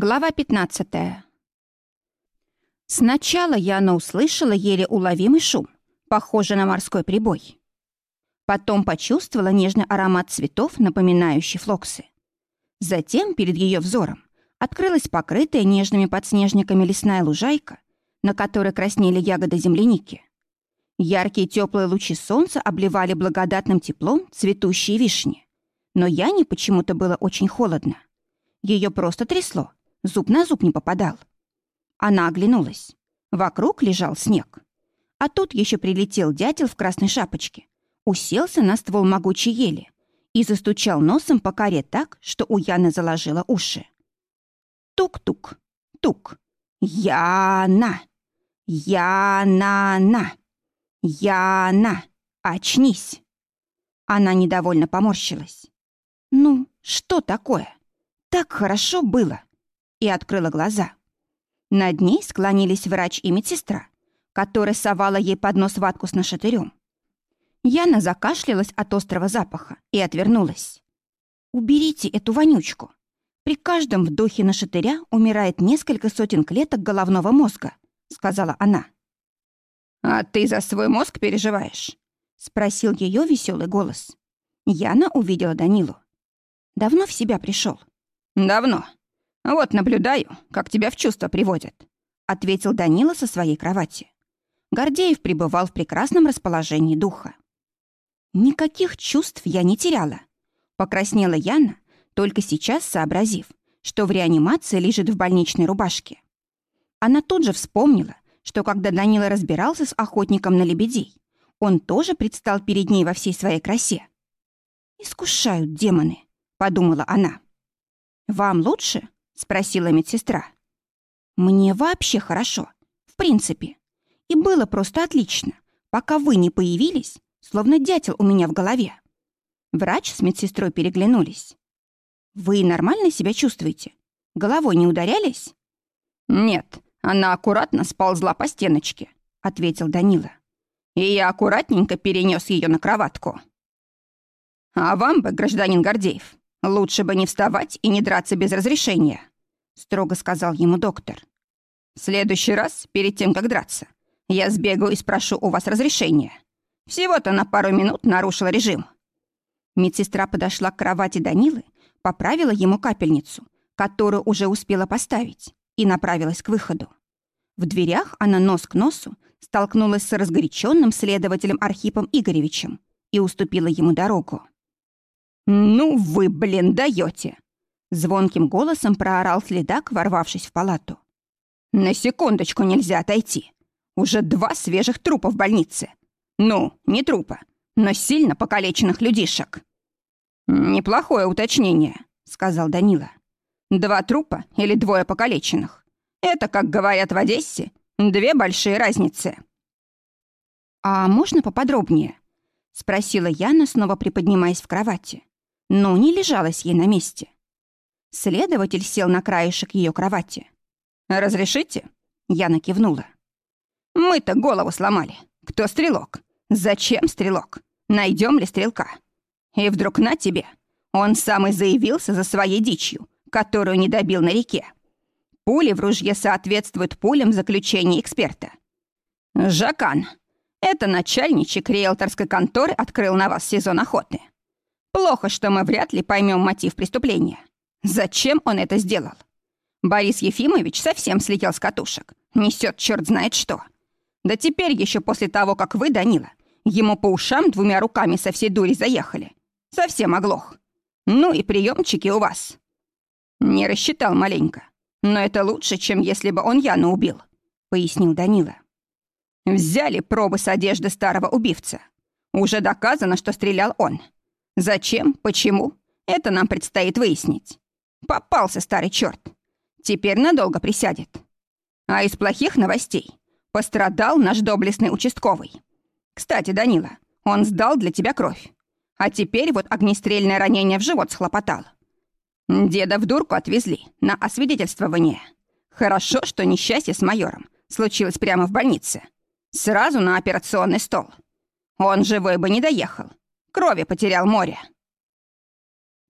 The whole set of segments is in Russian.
Глава 15. Сначала Яна услышала еле уловимый шум, похожий на морской прибой. Потом почувствовала нежный аромат цветов, напоминающий флоксы. Затем перед ее взором открылась покрытая нежными подснежниками лесная лужайка, на которой краснели ягоды земляники. Яркие теплые лучи солнца обливали благодатным теплом цветущие вишни. Но Яне почему-то было очень холодно. Ее просто трясло, Зуб на зуб не попадал. Она оглянулась. Вокруг лежал снег. А тут еще прилетел дятел в красной шапочке, уселся на ствол могучей ели и застучал носом по коре так, что у Яны заложило уши. Тук-тук, тук. Яна! Яна-на! Яна! Очнись! Она недовольно поморщилась. Ну, что такое? Так хорошо было и открыла глаза. Над ней склонились врач и медсестра, которая совала ей под нос ватку с нашатырем. Яна закашлялась от острого запаха и отвернулась. «Уберите эту вонючку. При каждом вдохе нашатыря умирает несколько сотен клеток головного мозга», — сказала она. «А ты за свой мозг переживаешь?» — спросил ее веселый голос. Яна увидела Данилу. «Давно в себя пришел. «Давно. «Вот наблюдаю, как тебя в чувство приводят», — ответил Данила со своей кровати. Гордеев пребывал в прекрасном расположении духа. «Никаких чувств я не теряла», — покраснела Яна, только сейчас сообразив, что в реанимации лежит в больничной рубашке. Она тут же вспомнила, что когда Данила разбирался с охотником на лебедей, он тоже предстал перед ней во всей своей красе. «Искушают демоны», — подумала она. «Вам лучше?» Спросила медсестра. Мне вообще хорошо, в принципе. И было просто отлично, пока вы не появились, словно дятел у меня в голове. Врач с медсестрой переглянулись. Вы нормально себя чувствуете? Головой не ударялись? Нет, она аккуратно сползла по стеночке, ответил Данила. И я аккуратненько перенес ее на кроватку. А вам бы, гражданин Гордеев, лучше бы не вставать и не драться без разрешения строго сказал ему доктор. В следующий раз, перед тем, как драться, я сбегаю и спрошу у вас разрешения. Всего-то на пару минут нарушила режим. Медсестра подошла к кровати Данилы, поправила ему капельницу, которую уже успела поставить, и направилась к выходу. В дверях она нос к носу столкнулась с разгоряченным следователем Архипом Игоревичем и уступила ему дорогу. «Ну вы, блин, даете! Звонким голосом проорал следак, ворвавшись в палату. «На секундочку нельзя отойти. Уже два свежих трупа в больнице. Ну, не трупа, но сильно покалеченных людишек». «Неплохое уточнение», — сказал Данила. «Два трупа или двое покалеченных? Это, как говорят в Одессе, две большие разницы». «А можно поподробнее?» — спросила Яна, снова приподнимаясь в кровати. Но не лежалась ей на месте. Следователь сел на краешек ее кровати. «Разрешите?» Я накивнула. «Мы-то голову сломали. Кто стрелок? Зачем стрелок? Найдем ли стрелка?» И вдруг на тебе. Он сам и заявился за своей дичью, которую не добил на реке. Пули в ружье соответствуют пулям в заключении эксперта. Жакан, это начальничек риэлторской конторы открыл на вас сезон охоты. Плохо, что мы вряд ли поймем мотив преступления. Зачем он это сделал? Борис Ефимович совсем слетел с катушек. Несет черт знает что. Да теперь еще после того, как вы, Данила, ему по ушам двумя руками со всей дури заехали. Совсем оглох. Ну и приемчики у вас. Не рассчитал маленько. Но это лучше, чем если бы он Яну убил, пояснил Данила. Взяли пробы с одежды старого убивца. Уже доказано, что стрелял он. Зачем, почему, это нам предстоит выяснить. Попался старый черт. Теперь надолго присядет. А из плохих новостей пострадал наш доблестный участковый. Кстати, Данила, он сдал для тебя кровь. А теперь вот огнестрельное ранение в живот схлопотал. Деда в дурку отвезли на освидетельствование. Хорошо, что несчастье с майором случилось прямо в больнице. Сразу на операционный стол. Он живой бы не доехал. Крови потерял море.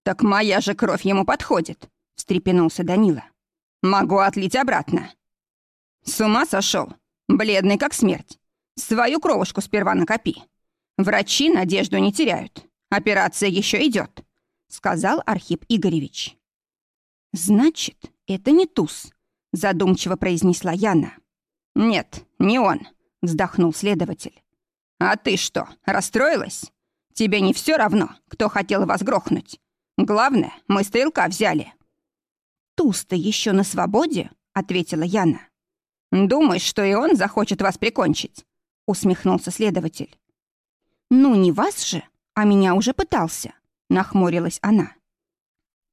«Так моя же кровь ему подходит», — встрепенулся Данила. Могу отлить обратно». «С ума сошел? Бледный как смерть. Свою кровушку сперва накопи. Врачи надежду не теряют. Операция еще идет», — сказал Архип Игоревич. «Значит, это не туз», — задумчиво произнесла Яна. «Нет, не он», — вздохнул следователь. «А ты что, расстроилась? Тебе не все равно, кто хотел вас грохнуть. Главное, мы стрелка взяли». «Туз-то еще на свободе?» — ответила Яна. «Думаешь, что и он захочет вас прикончить?» — усмехнулся следователь. «Ну, не вас же, а меня уже пытался», — нахмурилась она.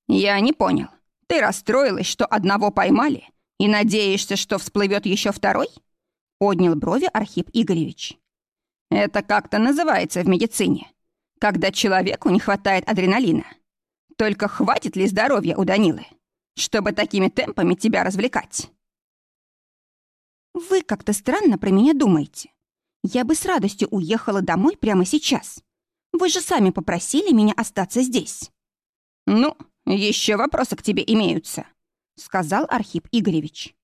«Я не понял. Ты расстроилась, что одного поймали, и надеешься, что всплывет еще второй?» — поднял брови Архип Игоревич. «Это как-то называется в медицине, когда человеку не хватает адреналина. Только хватит ли здоровья у Данилы, чтобы такими темпами тебя развлекать?» «Вы как-то странно про меня думаете. Я бы с радостью уехала домой прямо сейчас. Вы же сами попросили меня остаться здесь». «Ну, еще вопросы к тебе имеются», — сказал Архип Игоревич.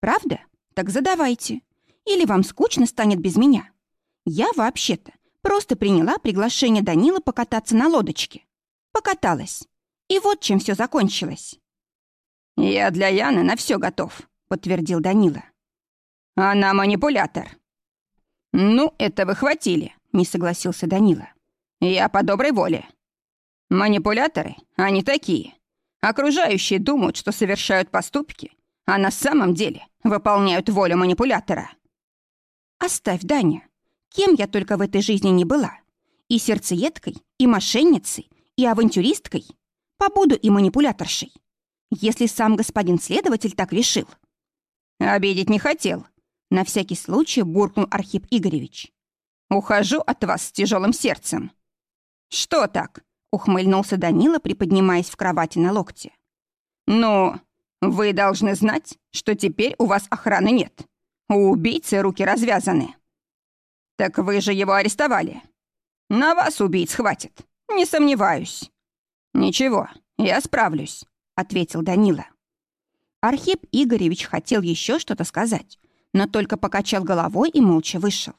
«Правда? Так задавайте. Или вам скучно станет без меня? Я вообще-то просто приняла приглашение Данила покататься на лодочке. Покаталась. И вот чем все закончилось». «Я для Яны на все готов», — подтвердил Данила. «Она манипулятор». «Ну, это вы хватили», — не согласился Данила. «Я по доброй воле. Манипуляторы, они такие. Окружающие думают, что совершают поступки, а на самом деле выполняют волю манипулятора. Оставь, Даня. Кем я только в этой жизни не была. И сердцеедкой, и мошенницей, и авантюристкой. Побуду и манипуляторшей. Если сам господин следователь так решил. Обидеть не хотел. На всякий случай буркнул Архип Игоревич. Ухожу от вас с тяжелым сердцем. Что так? ухмыльнулся Данила, приподнимаясь в кровати на локте. «Ну, вы должны знать, что теперь у вас охраны нет. У убийцы руки развязаны». «Так вы же его арестовали. На вас убийц хватит, не сомневаюсь». «Ничего, я справлюсь», — ответил Данила. Архип Игоревич хотел еще что-то сказать, но только покачал головой и молча вышел.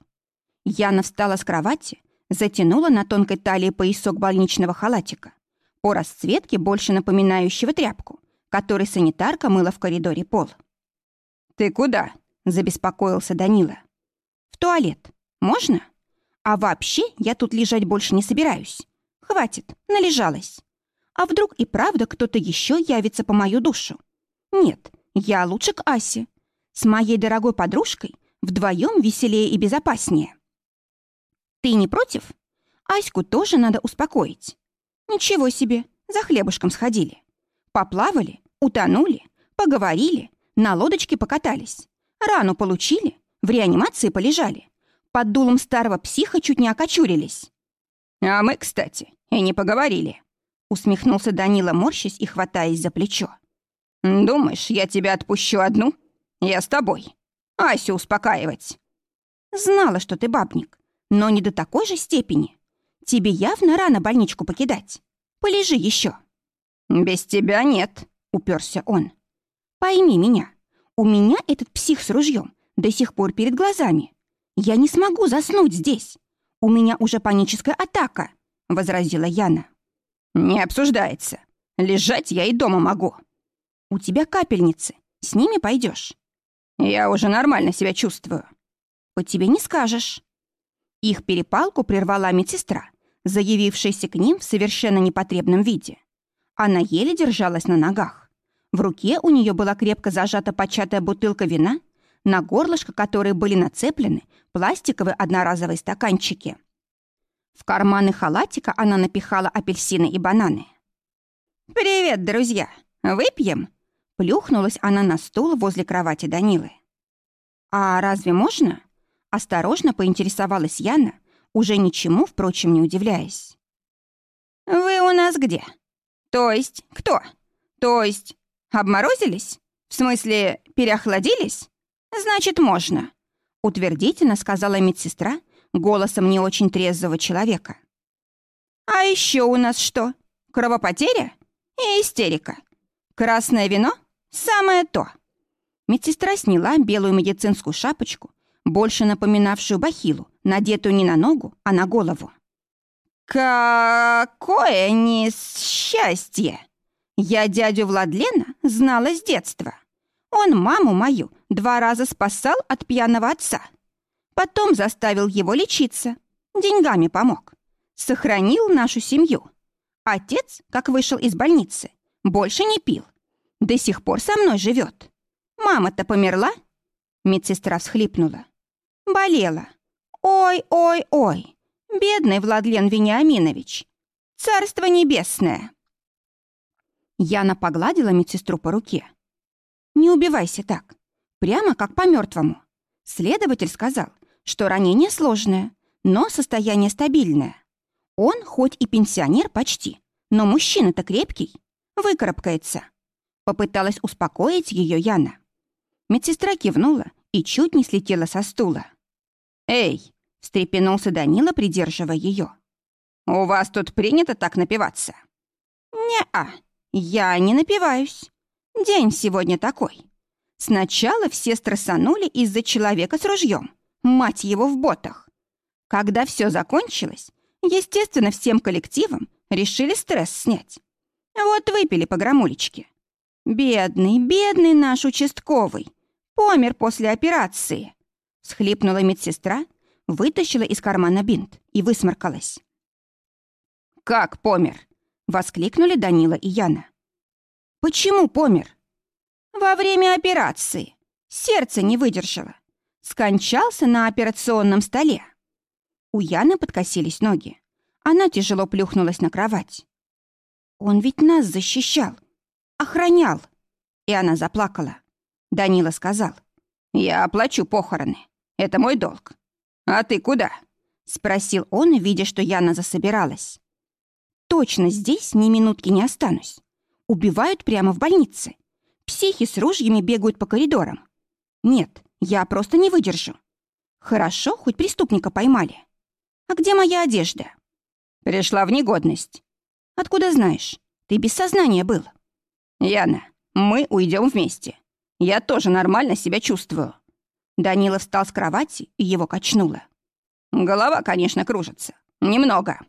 Яна встала с кровати, затянула на тонкой талии поясок больничного халатика, по расцветке больше напоминающего тряпку, которой санитарка мыла в коридоре пол. «Ты куда?» — забеспокоился Данила. «В туалет. Можно? А вообще я тут лежать больше не собираюсь. Хватит, належалась. А вдруг и правда кто-то еще явится по мою душу? Нет, я лучше к Асе. С моей дорогой подружкой вдвоем веселее и безопаснее». Ты не против? Аську тоже надо успокоить. Ничего себе, за хлебушком сходили. Поплавали, утонули, поговорили, на лодочке покатались. Рану получили, в реанимации полежали. Под дулом старого психа чуть не окочурились. А мы, кстати, и не поговорили. Усмехнулся Данила, морщась и хватаясь за плечо. «Думаешь, я тебя отпущу одну? Я с тобой. Асю успокаивать». «Знала, что ты бабник но не до такой же степени. Тебе явно рано больничку покидать. Полежи еще. «Без тебя нет», — уперся он. «Пойми меня, у меня этот псих с ружьем до сих пор перед глазами. Я не смогу заснуть здесь. У меня уже паническая атака», — возразила Яна. «Не обсуждается. Лежать я и дома могу». «У тебя капельницы. С ними пойдешь. «Я уже нормально себя чувствую». «По тебе не скажешь». Их перепалку прервала медсестра, заявившаяся к ним в совершенно непотребном виде. Она еле держалась на ногах. В руке у нее была крепко зажата початая бутылка вина, на горлышко которой были нацеплены пластиковые одноразовые стаканчики. В карманы халатика она напихала апельсины и бананы. «Привет, друзья! Выпьем?» Плюхнулась она на стул возле кровати Данилы. «А разве можно?» Осторожно поинтересовалась Яна, уже ничему, впрочем, не удивляясь. «Вы у нас где? То есть кто? То есть обморозились? В смысле, переохладились? Значит, можно», — утвердительно сказала медсестра голосом не очень трезвого человека. «А еще у нас что? Кровопотеря и истерика? Красное вино? Самое то. Медсестра сняла белую медицинскую шапочку, больше напоминавшую бахилу, надетую не на ногу, а на голову. «Какое несчастье! Я дядю Владлена знала с детства. Он маму мою два раза спасал от пьяного отца. Потом заставил его лечиться, деньгами помог. Сохранил нашу семью. Отец, как вышел из больницы, больше не пил. До сих пор со мной живет. Мама-то померла?» Медсестра всхлипнула. «Болела. Ой-ой-ой. Бедный Владлен Вениаминович. Царство небесное!» Яна погладила медсестру по руке. «Не убивайся так. Прямо как по мертвому. Следователь сказал, что ранение сложное, но состояние стабильное. Он хоть и пенсионер почти, но мужчина-то крепкий, выкарабкается». Попыталась успокоить ее Яна. Медсестра кивнула и чуть не слетела со стула. «Эй!» — встрепенулся Данила, придерживая ее. «У вас тут принято так напиваться?» «Не-а, я не напиваюсь. День сегодня такой. Сначала все стрессанули из-за человека с ружьем, мать его в ботах. Когда все закончилось, естественно, всем коллективом решили стресс снять. Вот выпили по грамулечке. Бедный, бедный наш участковый. Помер после операции. Схлипнула медсестра, вытащила из кармана бинт и высморкалась. «Как помер?» — воскликнули Данила и Яна. «Почему помер?» «Во время операции. Сердце не выдержало. Скончался на операционном столе». У Яны подкосились ноги. Она тяжело плюхнулась на кровать. «Он ведь нас защищал, охранял». И она заплакала. Данила сказал. «Я оплачу похороны. Это мой долг. А ты куда?» Спросил он, видя, что Яна засобиралась. «Точно здесь ни минутки не останусь. Убивают прямо в больнице. Психи с ружьями бегают по коридорам. Нет, я просто не выдержу. Хорошо, хоть преступника поймали. А где моя одежда?» «Пришла в негодность». «Откуда знаешь? Ты без сознания был». «Яна, мы уйдем вместе. Я тоже нормально себя чувствую». Данила встал с кровати, и его качнуло. Голова, конечно, кружится. Немного.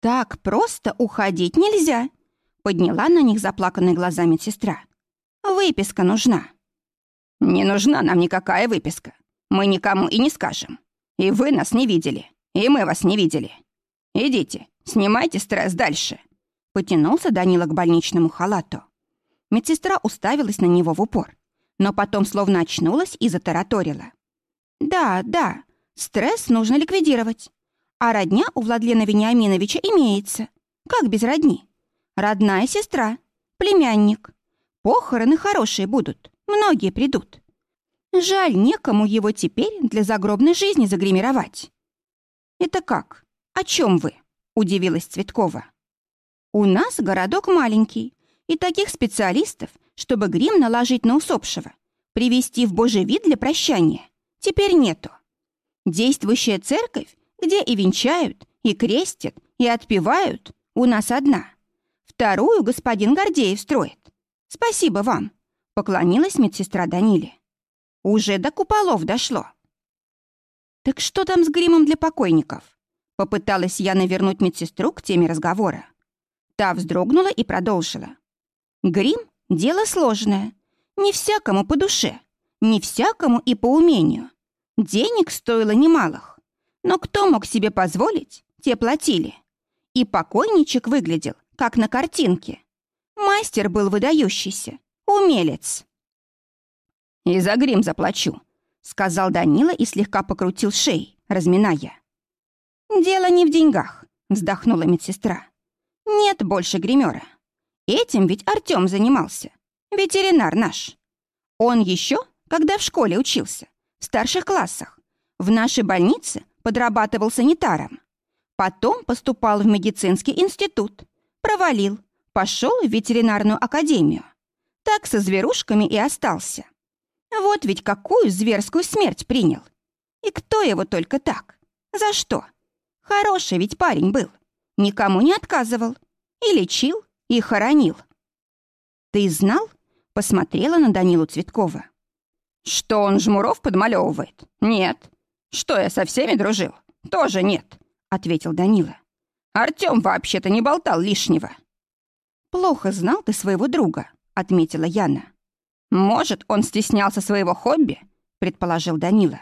«Так просто уходить нельзя», — подняла на них заплаканные глаза медсестра. «Выписка нужна». «Не нужна нам никакая выписка. Мы никому и не скажем. И вы нас не видели, и мы вас не видели. Идите, снимайте стресс дальше». Потянулся Данила к больничному халату. Медсестра уставилась на него в упор но потом словно очнулась и затараторила. «Да, да, стресс нужно ликвидировать. А родня у Владлена Вениаминовича имеется. Как без родни? Родная сестра, племянник. Похороны хорошие будут, многие придут. Жаль, некому его теперь для загробной жизни загримировать». «Это как? О чем вы?» — удивилась Цветкова. «У нас городок маленький, и таких специалистов — чтобы грим наложить на усопшего, привести в божий вид для прощания, теперь нету. Действующая церковь, где и венчают, и крестят, и отпевают, у нас одна. Вторую господин Гордеев строит. Спасибо вам, поклонилась медсестра Даниле. Уже до куполов дошло. Так что там с гримом для покойников? Попыталась я навернуть медсестру к теме разговора. Та вздрогнула и продолжила. Грим Дело сложное. Не всякому по душе, не всякому и по умению. Денег стоило немалых. Но кто мог себе позволить, те платили. И покойничек выглядел, как на картинке. Мастер был выдающийся, умелец. «И за грим заплачу», — сказал Данила и слегка покрутил шеей, разминая. «Дело не в деньгах», — вздохнула медсестра. «Нет больше гримера. Этим ведь Артём занимался. Ветеринар наш. Он еще, когда в школе учился, в старших классах, в нашей больнице подрабатывал санитаром. Потом поступал в медицинский институт. Провалил. Пошел в ветеринарную академию. Так со зверушками и остался. Вот ведь какую зверскую смерть принял. И кто его только так? За что? Хороший ведь парень был. Никому не отказывал. И лечил, и хоронил. «Ты знал?» — посмотрела на Данилу Цветкова. «Что он жмуров подмалевывает? Нет. Что я со всеми дружил? Тоже нет», — ответил Данила. «Артём вообще-то не болтал лишнего». «Плохо знал ты своего друга», — отметила Яна. «Может, он стеснялся своего хобби?» — предположил Данила.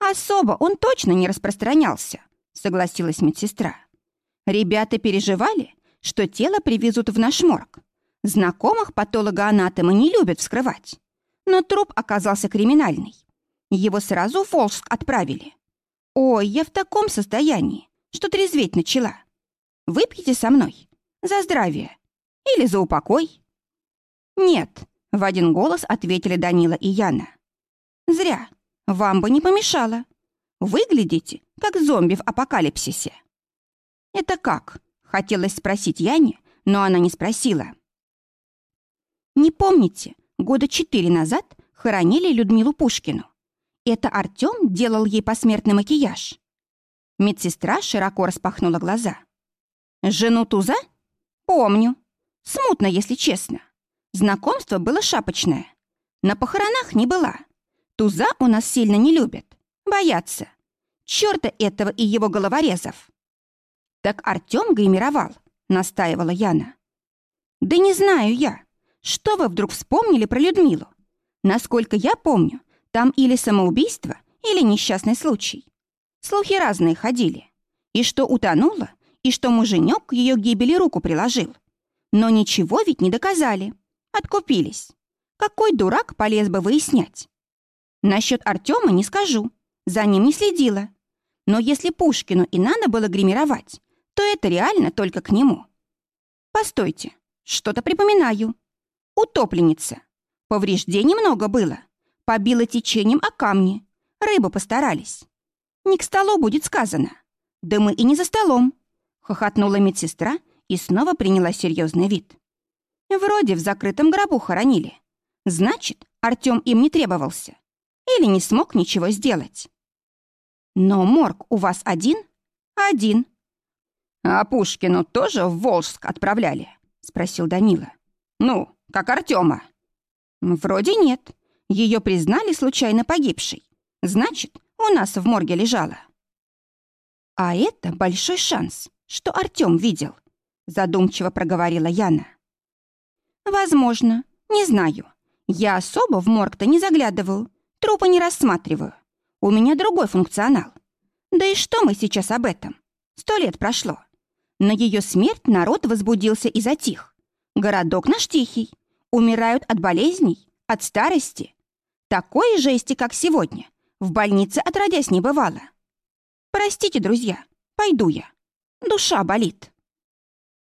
«Особо он точно не распространялся», — согласилась медсестра. «Ребята переживали, что тело привезут в наш морг. Знакомых патологоанатомы не любят вскрывать. Но труп оказался криминальный. Его сразу в Волжск отправили. Ой, я в таком состоянии, что трезветь начала. Выпьете со мной? За здравие. Или за упокой?» «Нет», — в один голос ответили Данила и Яна. «Зря. Вам бы не помешало. Выглядите, как зомби в апокалипсисе». «Это как?» — хотелось спросить Яне, но она не спросила. «Не помните, года четыре назад хоронили Людмилу Пушкину? Это Артём делал ей посмертный макияж?» Медсестра широко распахнула глаза. «Жену Туза? Помню. Смутно, если честно. Знакомство было шапочное. На похоронах не была. Туза у нас сильно не любят. Боятся. Чёрта этого и его головорезов. Так Артём гримировал, настаивала Яна. Да не знаю я. Что вы вдруг вспомнили про Людмилу? Насколько я помню, там или самоубийство, или несчастный случай. Слухи разные ходили. И что утонула, и что муженек к ее гибели руку приложил. Но ничего ведь не доказали. Откупились. Какой дурак полез бы выяснять? Насчет Артема не скажу. За ним не следила. Но если Пушкину и надо было гримировать, то это реально только к нему. Постойте, что-то припоминаю. Утопленница. Повреждений много было. Побила течением о камни. Рыбы постарались. Не к столу будет сказано. Да мы и не за столом. Хохотнула медсестра и снова приняла серьезный вид. Вроде в закрытом гробу хоронили. Значит, Артем им не требовался или не смог ничего сделать. Но морг у вас один? Один. А Пушкину тоже в Волжск отправляли? Спросил Данила. Ну, как Артема. Вроде нет. Ее признали случайно погибшей. Значит, у нас в морге лежала. А это большой шанс, что Артем видел, задумчиво проговорила Яна. Возможно, не знаю. Я особо в морг-то не заглядываю, Трупы не рассматриваю. У меня другой функционал. Да и что мы сейчас об этом? Сто лет прошло. На ее смерть народ возбудился и затих. Городок наш тихий. Умирают от болезней, от старости. Такой жести, как сегодня, в больнице отродясь не бывало. Простите, друзья, пойду я. Душа болит.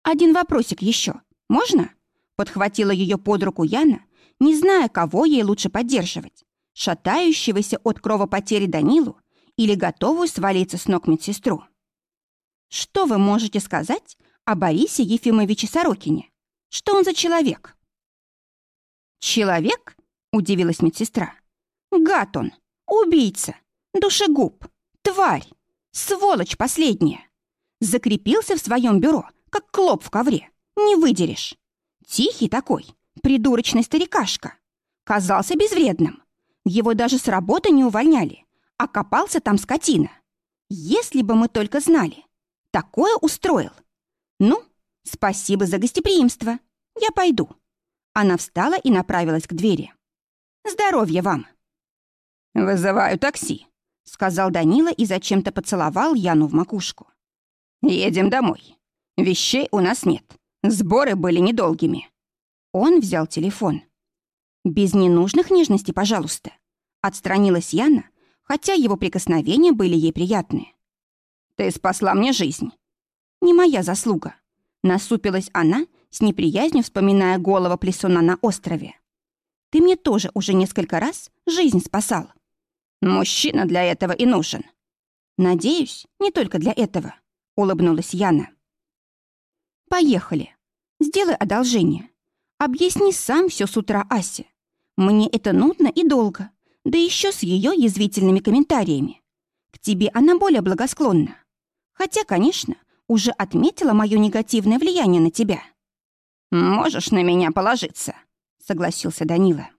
Один вопросик еще. Можно? Подхватила ее под руку Яна, не зная, кого ей лучше поддерживать шатающегося от кровопотери Данилу или готовую свалиться с ног медсестру. Что вы можете сказать о Борисе Ефимовиче Сорокине? Что он за человек? Человек? Удивилась медсестра. Гад он, убийца, душегуб, тварь, сволочь последняя. Закрепился в своем бюро, как клоп в ковре. Не выдерешь. Тихий такой, придурочный старикашка. Казался безвредным. Его даже с работы не увольняли, а копался там скотина. Если бы мы только знали. Такое устроил. Ну, спасибо за гостеприимство. Я пойду. Она встала и направилась к двери. Здоровья вам. «Вызываю такси», — сказал Данила и зачем-то поцеловал Яну в макушку. «Едем домой. Вещей у нас нет. Сборы были недолгими». Он взял телефон. «Без ненужных нежностей, пожалуйста». Отстранилась Яна, хотя его прикосновения были ей приятны. «Ты спасла мне жизнь». «Не моя заслуга». Насупилась она, с неприязнью вспоминая голова плесуна на острове. «Ты мне тоже уже несколько раз жизнь спасал». «Мужчина для этого и нужен». «Надеюсь, не только для этого», — улыбнулась Яна. «Поехали. Сделай одолжение. Объясни сам все с утра Асе. Мне это нудно и долго, да еще с ее язвительными комментариями. К тебе она более благосклонна. Хотя, конечно, уже отметила мое негативное влияние на тебя. «Можешь на меня положиться», — согласился Данила.